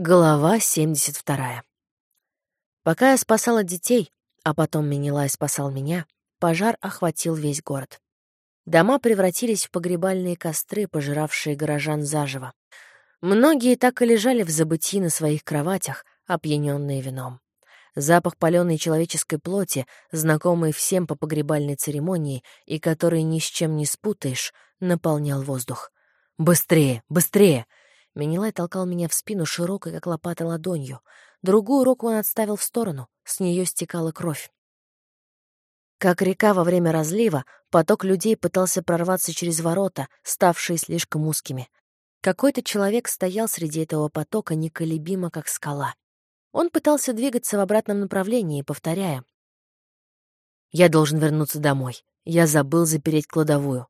Глава 72. Пока я спасала детей, а потом Минилай спасал меня, пожар охватил весь город. Дома превратились в погребальные костры, пожиравшие горожан заживо. Многие так и лежали в забытии на своих кроватях, опьяненные вином. Запах паленой человеческой плоти, знакомый всем по погребальной церемонии и который ни с чем не спутаешь, наполнял воздух. «Быстрее! Быстрее!» Менелай толкал меня в спину широкой, как лопата, ладонью. Другую руку он отставил в сторону, с нее стекала кровь. Как река во время разлива, поток людей пытался прорваться через ворота, ставшие слишком узкими. Какой-то человек стоял среди этого потока неколебимо, как скала. Он пытался двигаться в обратном направлении, повторяя. «Я должен вернуться домой. Я забыл запереть кладовую.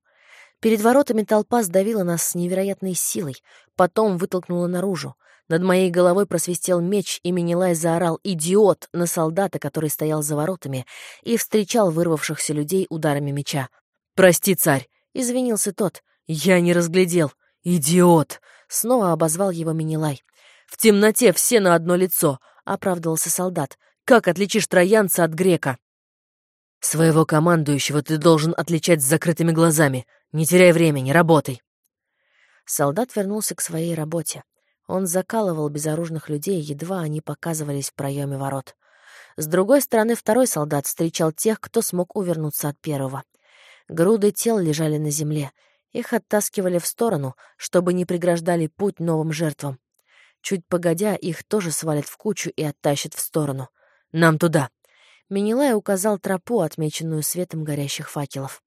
Перед воротами толпа сдавила нас с невероятной силой, потом вытолкнула наружу. Над моей головой просвистел меч, и Менелай заорал «Идиот!» на солдата, который стоял за воротами, и встречал вырвавшихся людей ударами меча. «Прости, царь!» — извинился тот. «Я не разглядел! Идиот!» — снова обозвал его Менелай. «В темноте все на одно лицо!» — оправдывался солдат. «Как отличишь троянца от грека?» «Своего командующего ты должен отличать с закрытыми глазами. Не теряй времени, работай!» Солдат вернулся к своей работе. Он закалывал безоружных людей, едва они показывались в проеме ворот. С другой стороны, второй солдат встречал тех, кто смог увернуться от первого. Груды тел лежали на земле. Их оттаскивали в сторону, чтобы не преграждали путь новым жертвам. Чуть погодя, их тоже свалят в кучу и оттащат в сторону. «Нам туда!» Менелай указал тропу, отмеченную светом горящих факелов.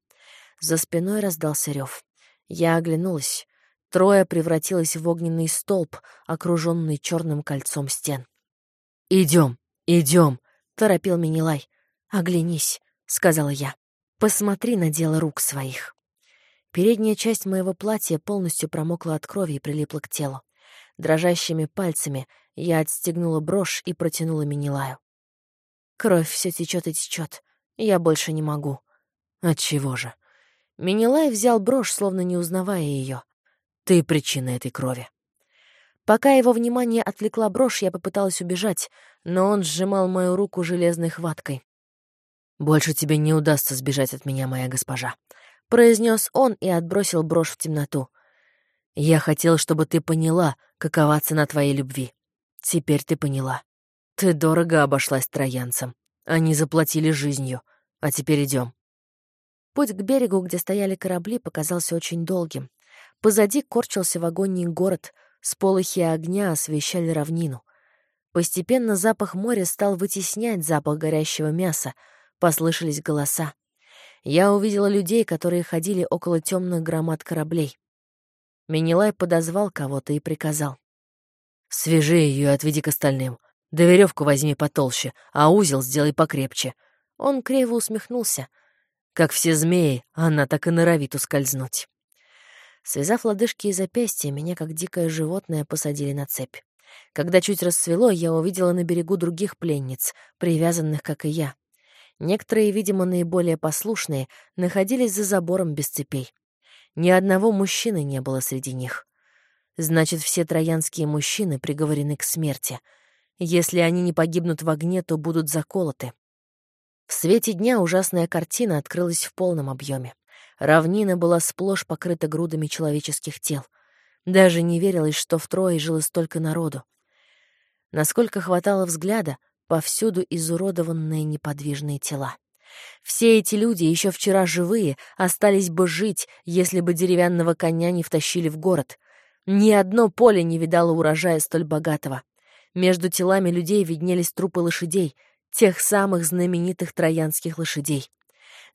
За спиной раздался рев. Я оглянулась. Трое превратилось в огненный столб, окруженный черным кольцом стен. «Идем, идем!» — торопил Минилай. «Оглянись», — сказала я. «Посмотри на дело рук своих». Передняя часть моего платья полностью промокла от крови и прилипла к телу. Дрожащими пальцами я отстегнула брошь и протянула Минилаю. Кровь все течет и течет. Я больше не могу. Отчего же? Минилай взял брошь, словно не узнавая ее. «Ты причина этой крови». Пока его внимание отвлекла брошь, я попыталась убежать, но он сжимал мою руку железной хваткой. «Больше тебе не удастся сбежать от меня, моя госпожа», — произнес он и отбросил брошь в темноту. «Я хотел, чтобы ты поняла, какова цена твоей любви. Теперь ты поняла. Ты дорого обошлась троянцам. Они заплатили жизнью. А теперь идем. Путь к берегу, где стояли корабли, показался очень долгим. Позади корчился в агонии город, сполохи огня освещали равнину. Постепенно запах моря стал вытеснять запах горящего мяса, послышались голоса. Я увидела людей, которые ходили около темных громад кораблей. Менелай подозвал кого-то и приказал. «Свяжи ее и отведи к остальным. Да веревку возьми потолще, а узел сделай покрепче». Он криво усмехнулся — как все змеи, она так и норовит ускользнуть. Связав лодыжки и запястья, меня, как дикое животное, посадили на цепь. Когда чуть расцвело, я увидела на берегу других пленниц, привязанных, как и я. Некоторые, видимо, наиболее послушные, находились за забором без цепей. Ни одного мужчины не было среди них. Значит, все троянские мужчины приговорены к смерти. Если они не погибнут в огне, то будут заколоты. В свете дня ужасная картина открылась в полном объеме. Равнина была сплошь покрыта грудами человеческих тел. Даже не верилось, что в Трое жило столько народу. Насколько хватало взгляда, повсюду изуродованные неподвижные тела. Все эти люди, еще вчера живые, остались бы жить, если бы деревянного коня не втащили в город. Ни одно поле не видало урожая столь богатого. Между телами людей виднелись трупы лошадей — тех самых знаменитых троянских лошадей.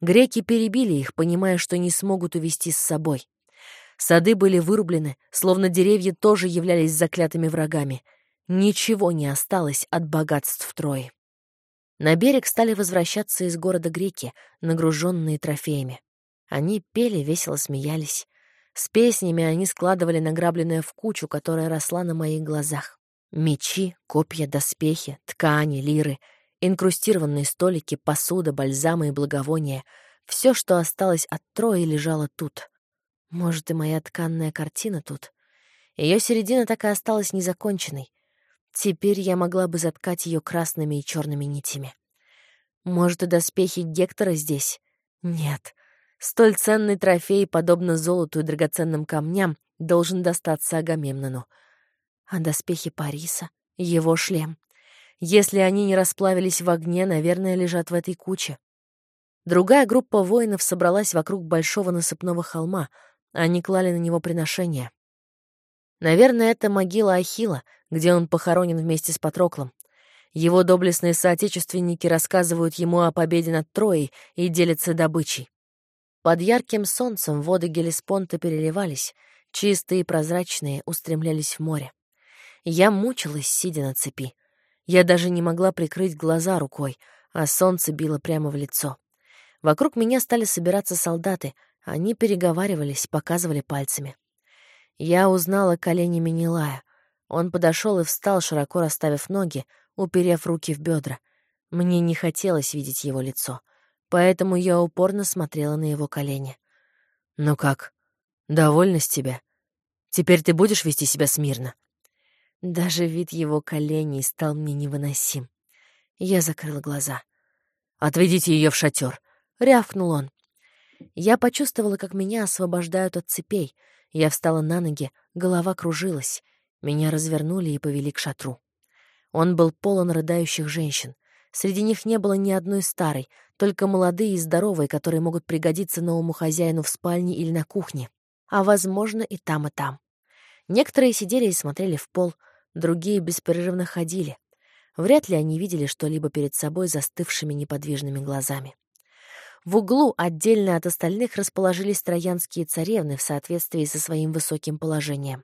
Греки перебили их, понимая, что не смогут увести с собой. Сады были вырублены, словно деревья тоже являлись заклятыми врагами. Ничего не осталось от богатств Трои. На берег стали возвращаться из города греки, нагруженные трофеями. Они пели, весело смеялись. С песнями они складывали награбленное в кучу, которая росла на моих глазах. Мечи, копья, доспехи, ткани, лиры — Инкрустированные столики, посуда, бальзамы и благовония — все, что осталось от Трои, лежало тут. Может, и моя тканная картина тут. Ее середина так и осталась незаконченной. Теперь я могла бы заткать ее красными и черными нитями. Может, и доспехи Гектора здесь? Нет. Столь ценный трофей, подобно золоту и драгоценным камням, должен достаться Агамемнону. А доспехи Париса? Его шлем? Если они не расплавились в огне, наверное, лежат в этой куче. Другая группа воинов собралась вокруг большого насыпного холма. Они клали на него приношения. Наверное, это могила Ахила, где он похоронен вместе с Патроклом. Его доблестные соотечественники рассказывают ему о победе над Троей и делятся добычей. Под ярким солнцем воды Гелеспонта переливались, чистые и прозрачные устремлялись в море. Я мучилась, сидя на цепи. Я даже не могла прикрыть глаза рукой, а солнце било прямо в лицо. Вокруг меня стали собираться солдаты, они переговаривались, показывали пальцами. Я узнала колени Минилая. Он подошел и встал, широко расставив ноги, уперев руки в бедра. Мне не хотелось видеть его лицо, поэтому я упорно смотрела на его колени. «Ну как, довольна с тебя? Теперь ты будешь вести себя смирно?» Даже вид его коленей стал мне невыносим. Я закрыла глаза. «Отведите ее в шатер!» — рявкнул он. Я почувствовала, как меня освобождают от цепей. Я встала на ноги, голова кружилась. Меня развернули и повели к шатру. Он был полон рыдающих женщин. Среди них не было ни одной старой, только молодые и здоровые, которые могут пригодиться новому хозяину в спальне или на кухне. А, возможно, и там, и там. Некоторые сидели и смотрели в пол, другие беспрерывно ходили. Вряд ли они видели что-либо перед собой застывшими неподвижными глазами. В углу отдельно от остальных расположились троянские царевны в соответствии со своим высоким положением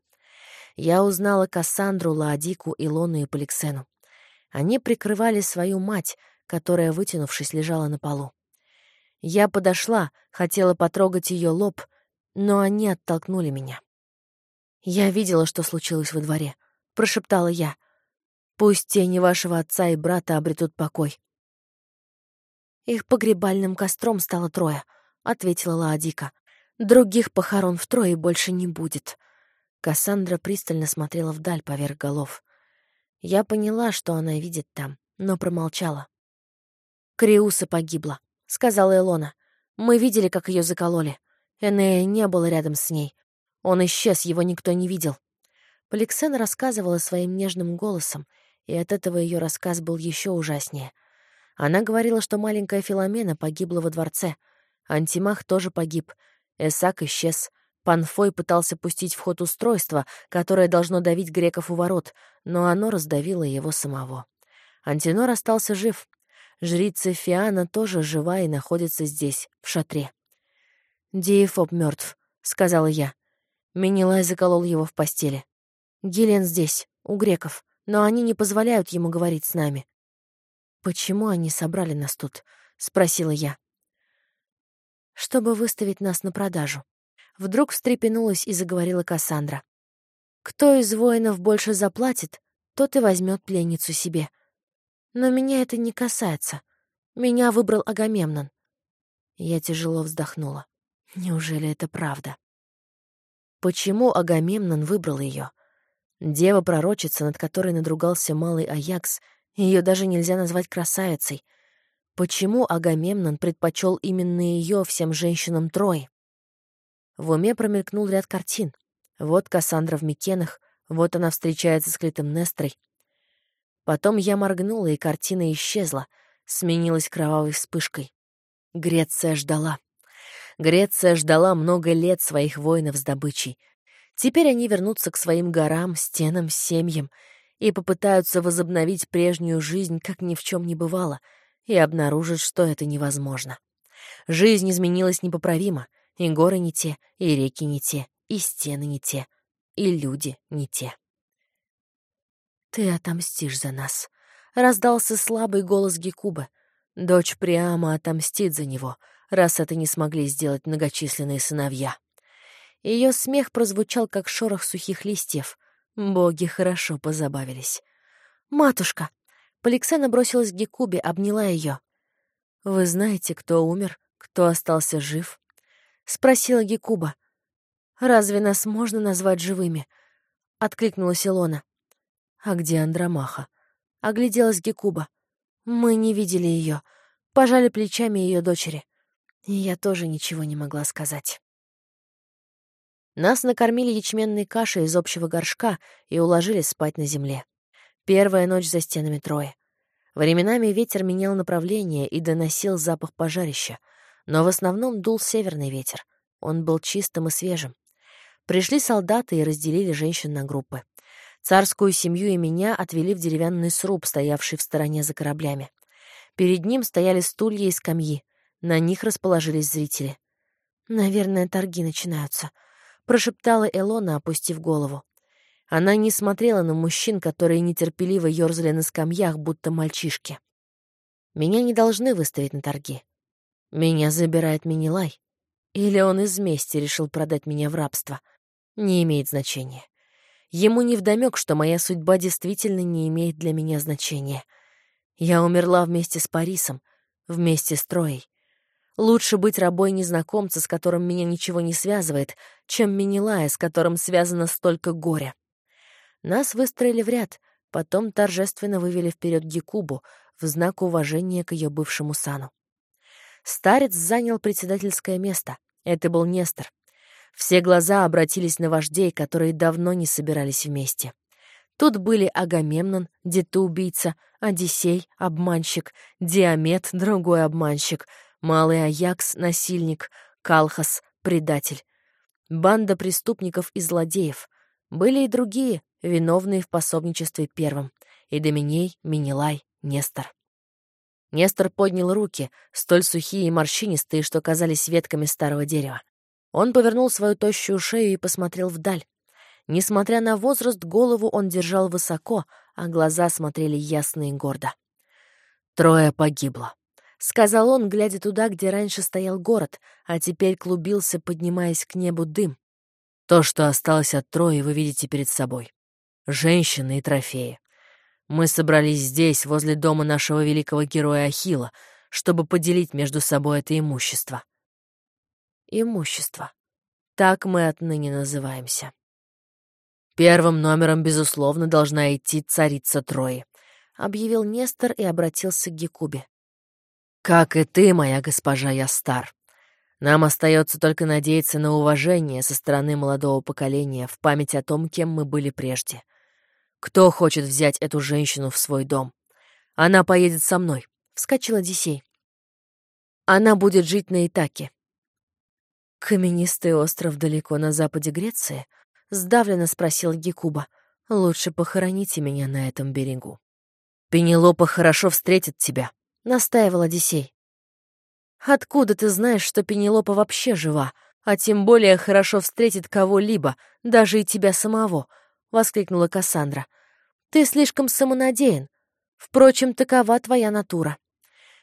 я узнала Кассандру, Лаодику, Илону и Поликсену. Они прикрывали свою мать, которая, вытянувшись, лежала на полу. Я подошла, хотела потрогать ее лоб, но они оттолкнули меня. «Я видела, что случилось во дворе», — прошептала я. «Пусть тени вашего отца и брата обретут покой». «Их погребальным костром стало трое», — ответила Лаодика. «Других похорон втрое больше не будет. Кассандра пристально смотрела вдаль поверх голов. Я поняла, что она видит там, но промолчала. «Криуса погибла», — сказала Элона. «Мы видели, как ее закололи. Энея не было рядом с ней. Он исчез, его никто не видел». Поликсена рассказывала своим нежным голосом, и от этого ее рассказ был еще ужаснее. Она говорила, что маленькая Филомена погибла во дворце. Антимах тоже погиб. Эсак исчез. Панфой пытался пустить в ход устройство, которое должно давить греков у ворот, но оно раздавило его самого. Антинор остался жив. Жрица Фиана тоже жива и находится здесь, в шатре. «Диефоб мертв, сказала я. Минилай заколол его в постели. Гелен здесь, у греков, но они не позволяют ему говорить с нами. «Почему они собрали нас тут?» — спросила я. «Чтобы выставить нас на продажу. Вдруг встрепенулась и заговорила Кассандра. «Кто из воинов больше заплатит, тот и возьмет пленницу себе. Но меня это не касается. Меня выбрал Агамемнон». Я тяжело вздохнула. Неужели это правда? Почему Агамемнон выбрал ее? Дева-пророчица, над которой надругался малый Аякс, ее даже нельзя назвать красавицей. Почему Агамемнон предпочел именно ее всем женщинам Трои? В уме промелькнул ряд картин. Вот Кассандра в Микенах, вот она встречается с Клитом Нестрой. Потом я моргнула, и картина исчезла, сменилась кровавой вспышкой. Греция ждала. Греция ждала много лет своих воинов с добычей. Теперь они вернутся к своим горам, стенам, семьям и попытаются возобновить прежнюю жизнь, как ни в чем не бывало, и обнаружат, что это невозможно. Жизнь изменилась непоправимо — и горы не те, и реки не те, и стены не те, и люди не те. «Ты отомстишь за нас», — раздался слабый голос Гекуба. «Дочь Приама отомстит за него, раз это не смогли сделать многочисленные сыновья». Ее смех прозвучал, как шорох сухих листьев. Боги хорошо позабавились. «Матушка!» Поликсена бросилась к Гекубе, обняла ее. «Вы знаете, кто умер, кто остался жив?» — спросила Гекуба. «Разве нас можно назвать живыми?» — откликнулась Илона. А где Андромаха? Огляделась Гекуба. Мы не видели ее. Пожали плечами ее дочери. И я тоже ничего не могла сказать. Нас накормили ячменной кашей из общего горшка и уложили спать на земле. Первая ночь за стенами Трои. Временами ветер менял направление и доносил запах пожарища, но в основном дул северный ветер. Он был чистым и свежим. Пришли солдаты и разделили женщин на группы. Царскую семью и меня отвели в деревянный сруб, стоявший в стороне за кораблями. Перед ним стояли стулья и скамьи. На них расположились зрители. «Наверное, торги начинаются», — прошептала Элона, опустив голову. Она не смотрела на мужчин, которые нетерпеливо ёрзали на скамьях, будто мальчишки. «Меня не должны выставить на торги. Меня забирает Минилай. Или он из мести решил продать меня в рабство. Не имеет значения. Ему невдомёк, что моя судьба действительно не имеет для меня значения. Я умерла вместе с Парисом, вместе с Троей. Лучше быть рабой незнакомца, с которым меня ничего не связывает, чем Минилая, с которым связано столько горя. Нас выстроили в ряд, потом торжественно вывели вперед Гекубу в знак уважения к ее бывшему сану. Старец занял председательское место. Это был Нестор. Все глаза обратились на вождей, которые давно не собирались вместе. Тут были Агамемнон, детоубийца, Одиссей, обманщик, Диамет, другой обманщик, Малый Аякс, насильник, Калхас, предатель. Банда преступников и злодеев. Были и другие, виновные в пособничестве первым. И Доминей, Минилай, Нестор. Нестор поднял руки, столь сухие и морщинистые, что казались ветками старого дерева. Он повернул свою тощую шею и посмотрел вдаль. Несмотря на возраст, голову он держал высоко, а глаза смотрели ясно и гордо. Трое погибло сказал он, глядя туда, где раньше стоял город, а теперь клубился, поднимаясь к небу дым. То, что осталось от Трои, вы видите перед собой. Женщины и трофеи. Мы собрались здесь, возле дома нашего великого героя Ахила, чтобы поделить между собой это имущество. Имущество. Так мы отныне называемся. Первым номером, безусловно, должна идти царица Трои, объявил Нестор и обратился к Гекубе. Как и ты, моя госпожа Ястар. Нам остается только надеяться на уважение со стороны молодого поколения в память о том, кем мы были прежде. Кто хочет взять эту женщину в свой дом? Она поедет со мной, — вскочил Одиссей. Она будет жить на Итаке. Каменистый остров далеко на западе Греции? Сдавленно спросил Гекуба. Лучше похороните меня на этом берегу. Пенелопа хорошо встретит тебя, — настаивал Одиссей. «Откуда ты знаешь, что Пенелопа вообще жива, а тем более хорошо встретит кого-либо, даже и тебя самого?» — воскликнула Кассандра. «Ты слишком самонадеян. Впрочем, такова твоя натура».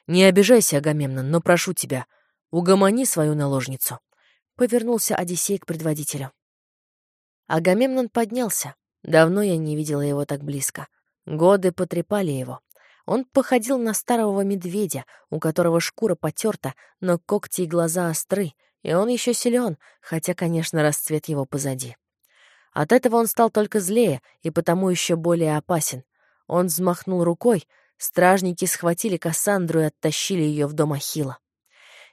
«Не обижайся, Агамемнон, но прошу тебя, угомони свою наложницу», — повернулся Одиссей к предводителю. Агамемнон поднялся. Давно я не видела его так близко. Годы потрепали его. Он походил на старого медведя, у которого шкура потерта, но когти и глаза остры, и он еще силен, хотя, конечно, расцвет его позади. От этого он стал только злее и потому еще более опасен. Он взмахнул рукой, стражники схватили Кассандру и оттащили ее в дом Ахила.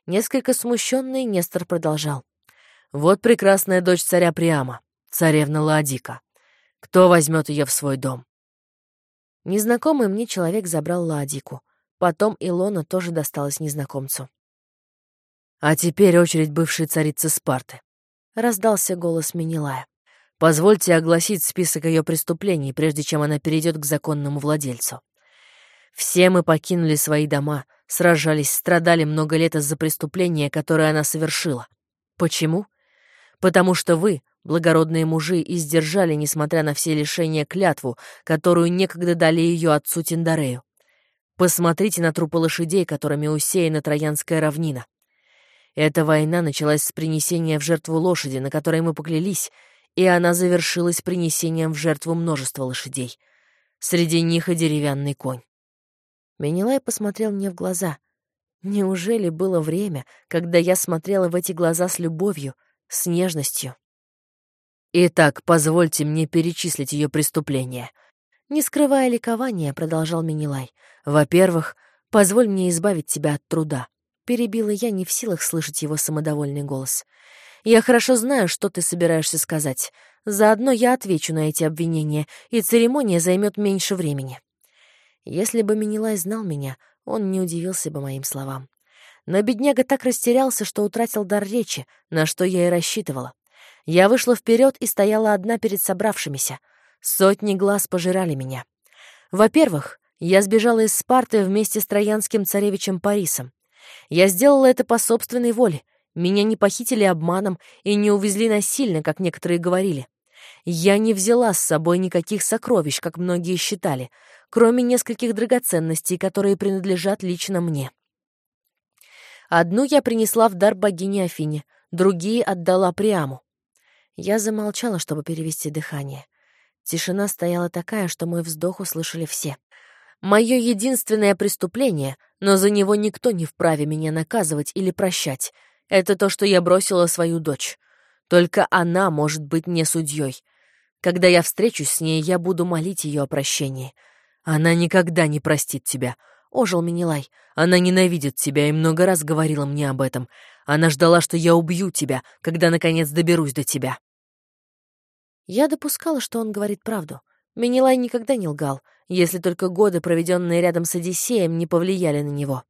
Несколько смущенный Нестор продолжал. «Вот прекрасная дочь царя Приама, царевна Ладика. Кто возьмет ее в свой дом? Незнакомый мне человек забрал Ладику. Потом Илона тоже досталась незнакомцу. «А теперь очередь бывшей царицы Спарты», — раздался голос Минилая. «Позвольте огласить список ее преступлений, прежде чем она перейдет к законному владельцу. Все мы покинули свои дома, сражались, страдали много лет из-за преступления, которое она совершила. Почему? Потому что вы, Благородные мужи издержали, несмотря на все лишения, клятву, которую некогда дали ее отцу Тиндарею. Посмотрите на трупы лошадей, которыми усеяна Троянская равнина. Эта война началась с принесения в жертву лошади, на которой мы поклялись, и она завершилась принесением в жертву множества лошадей. Среди них и деревянный конь. Менелай посмотрел мне в глаза. Неужели было время, когда я смотрела в эти глаза с любовью, с нежностью? Итак, позвольте мне перечислить ее преступления. Не скрывая ликования, продолжал Минилай. «Во-первых, позволь мне избавить тебя от труда». Перебила я, не в силах слышать его самодовольный голос. «Я хорошо знаю, что ты собираешься сказать. Заодно я отвечу на эти обвинения, и церемония займет меньше времени». Если бы Минилай знал меня, он не удивился бы моим словам. Но бедняга так растерялся, что утратил дар речи, на что я и рассчитывала. Я вышла вперед и стояла одна перед собравшимися. Сотни глаз пожирали меня. Во-первых, я сбежала из Спарты вместе с троянским царевичем Парисом. Я сделала это по собственной воле. Меня не похитили обманом и не увезли насильно, как некоторые говорили. Я не взяла с собой никаких сокровищ, как многие считали, кроме нескольких драгоценностей, которые принадлежат лично мне. Одну я принесла в дар богине Афине, другие отдала Приаму. Я замолчала, чтобы перевести дыхание. Тишина стояла такая, что мой вздох услышали все. Мое единственное преступление, но за него никто не вправе меня наказывать или прощать, это то, что я бросила свою дочь. Только она может быть не судьей. Когда я встречусь с ней, я буду молить ее о прощении. Она никогда не простит тебя, — ожил Минилай. Она ненавидит тебя и много раз говорила мне об этом. Она ждала, что я убью тебя, когда, наконец, доберусь до тебя. Я допускала, что он говорит правду. Минилай никогда не лгал, если только годы, проведенные рядом с Одиссеем, не повлияли на него.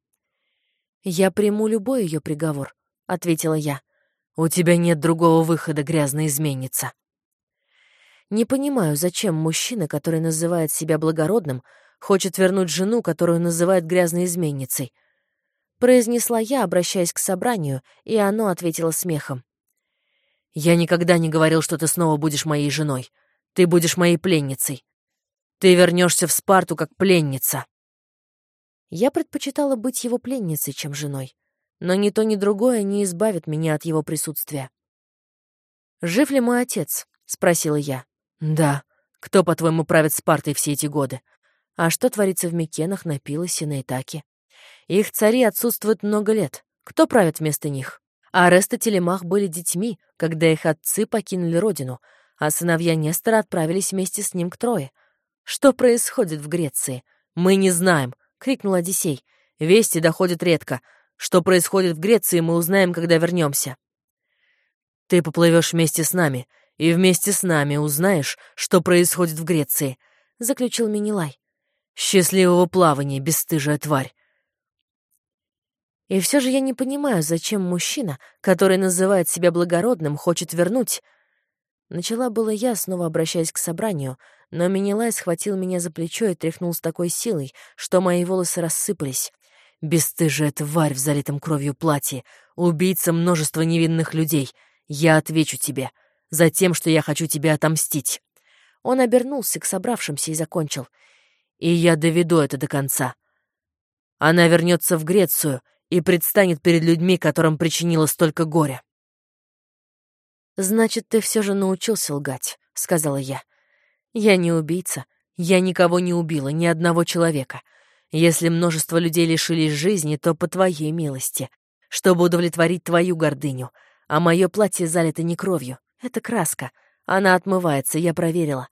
«Я приму любой ее приговор», — ответила я. «У тебя нет другого выхода, грязная изменница». Не понимаю, зачем мужчина, который называет себя благородным, хочет вернуть жену, которую называют грязной изменницей. Произнесла я, обращаясь к собранию, и оно ответило смехом. «Я никогда не говорил, что ты снова будешь моей женой. Ты будешь моей пленницей. Ты вернешься в Спарту как пленница». Я предпочитала быть его пленницей, чем женой. Но ни то, ни другое не избавит меня от его присутствия. «Жив ли мой отец?» — спросила я. «Да. Кто, по-твоему, правит Спартой все эти годы? А что творится в Микенах, на Пилосе, на Итаке? Их цари отсутствуют много лет. Кто правит вместо них? А Арест и Телемах были детьми, когда их отцы покинули родину, а сыновья Нестора отправились вместе с ним к Трое. Что происходит в Греции? Мы не знаем, — крикнул Одиссей. Вести доходят редко. Что происходит в Греции, мы узнаем, когда вернемся. Ты поплывешь вместе с нами, и вместе с нами узнаешь, что происходит в Греции, — заключил Минилай. Счастливого плавания, бесстыжая тварь. И все же я не понимаю, зачем мужчина, который называет себя благородным, хочет вернуть... Начала было я, снова обращаясь к собранию, но Минилай схватил меня за плечо и тряхнул с такой силой, что мои волосы рассыпались. «Бесстыжая тварь в залитом кровью платье, убийца множества невинных людей. Я отвечу тебе. За тем, что я хочу тебе отомстить». Он обернулся к собравшимся и закончил. И я доведу это до конца. Она вернется в Грецию и предстанет перед людьми, которым причинила столько горя. «Значит, ты все же научился лгать», — сказала я. «Я не убийца. Я никого не убила, ни одного человека. Если множество людей лишились жизни, то по твоей милости, чтобы удовлетворить твою гордыню. А мое платье залито не кровью. Это краска. Она отмывается, я проверила.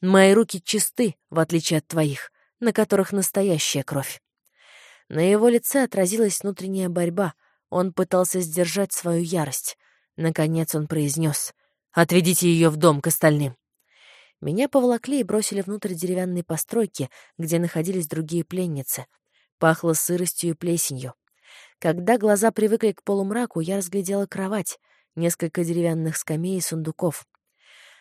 Мои руки чисты, в отличие от твоих, на которых настоящая кровь. На его лице отразилась внутренняя борьба. Он пытался сдержать свою ярость. Наконец он произнес «Отведите ее в дом к остальным». Меня поволокли и бросили внутрь деревянной постройки, где находились другие пленницы. Пахло сыростью и плесенью. Когда глаза привыкли к полумраку, я разглядела кровать, несколько деревянных скамей и сундуков.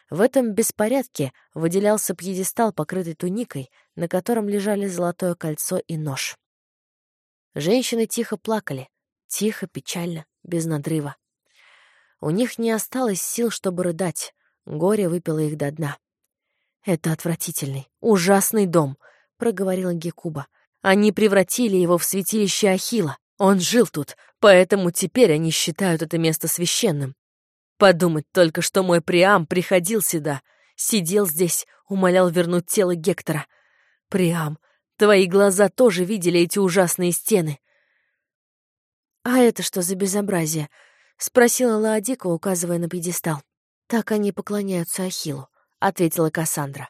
В этом беспорядке выделялся пьедестал, покрытый туникой, на котором лежали золотое кольцо и нож. Женщины тихо плакали, тихо, печально, без надрыва. У них не осталось сил, чтобы рыдать, горе выпило их до дна. «Это отвратительный, ужасный дом», — проговорила Гекуба. «Они превратили его в святилище Ахила. Он жил тут, поэтому теперь они считают это место священным. Подумать только, что мой Приам приходил сюда, сидел здесь, умолял вернуть тело Гектора. Приам, твои глаза тоже видели эти ужасные стены. «А это что за безобразие?» — спросила Лаодика, указывая на пьедестал. «Так они поклоняются Ахиллу», — ответила Кассандра.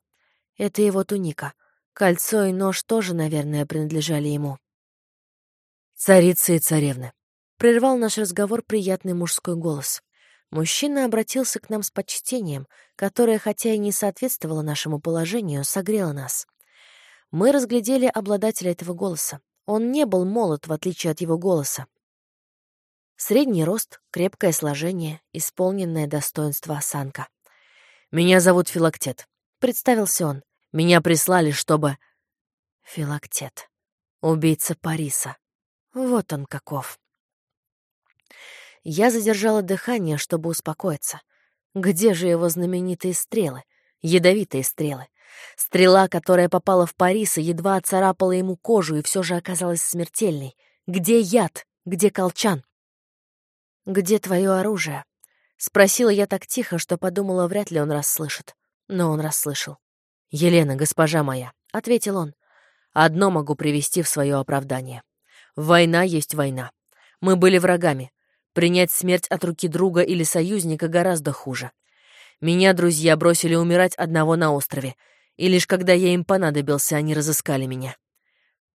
Это его туника. Кольцо и нож тоже, наверное, принадлежали ему. «Царицы и царевны», — прервал наш разговор приятный мужской голос. Мужчина обратился к нам с почтением, которое, хотя и не соответствовало нашему положению, согрело нас. Мы разглядели обладателя этого голоса. Он не был молод, в отличие от его голоса. Средний рост, крепкое сложение, исполненное достоинство осанка. «Меня зовут Филактет», — представился он. «Меня прислали, чтобы...» Филактет. Убийца Париса. Вот он каков. Я задержала дыхание, чтобы успокоиться. Где же его знаменитые стрелы? Ядовитые стрелы. Стрела, которая попала в Париса, едва оцарапала ему кожу и все же оказалась смертельной. Где яд? Где колчан? «Где твое оружие?» — спросила я так тихо, что подумала, вряд ли он расслышит. Но он расслышал. «Елена, госпожа моя», — ответил он, — «одно могу привести в свое оправдание. Война есть война. Мы были врагами. Принять смерть от руки друга или союзника гораздо хуже. Меня друзья бросили умирать одного на острове, и лишь когда я им понадобился, они разыскали меня.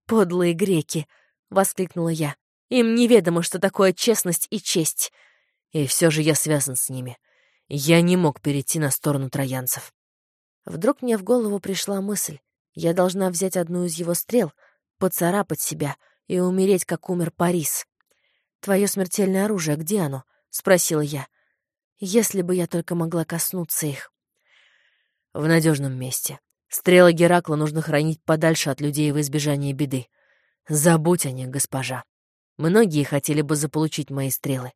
«Подлые греки!» — воскликнула я. «Им неведомо, что такое честность и честь». И все же я связан с ними. Я не мог перейти на сторону троянцев. Вдруг мне в голову пришла мысль. Я должна взять одну из его стрел, поцарапать себя и умереть, как умер Парис. «Твое смертельное оружие, где оно?» — спросила я. «Если бы я только могла коснуться их». «В надежном месте. Стрелы Геракла нужно хранить подальше от людей в избежание беды. Забудь о них, госпожа. Многие хотели бы заполучить мои стрелы.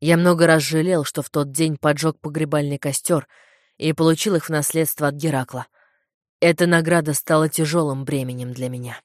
Я много раз жалел, что в тот день поджег погребальный костер и получил их в наследство от Геракла. Эта награда стала тяжелым бременем для меня».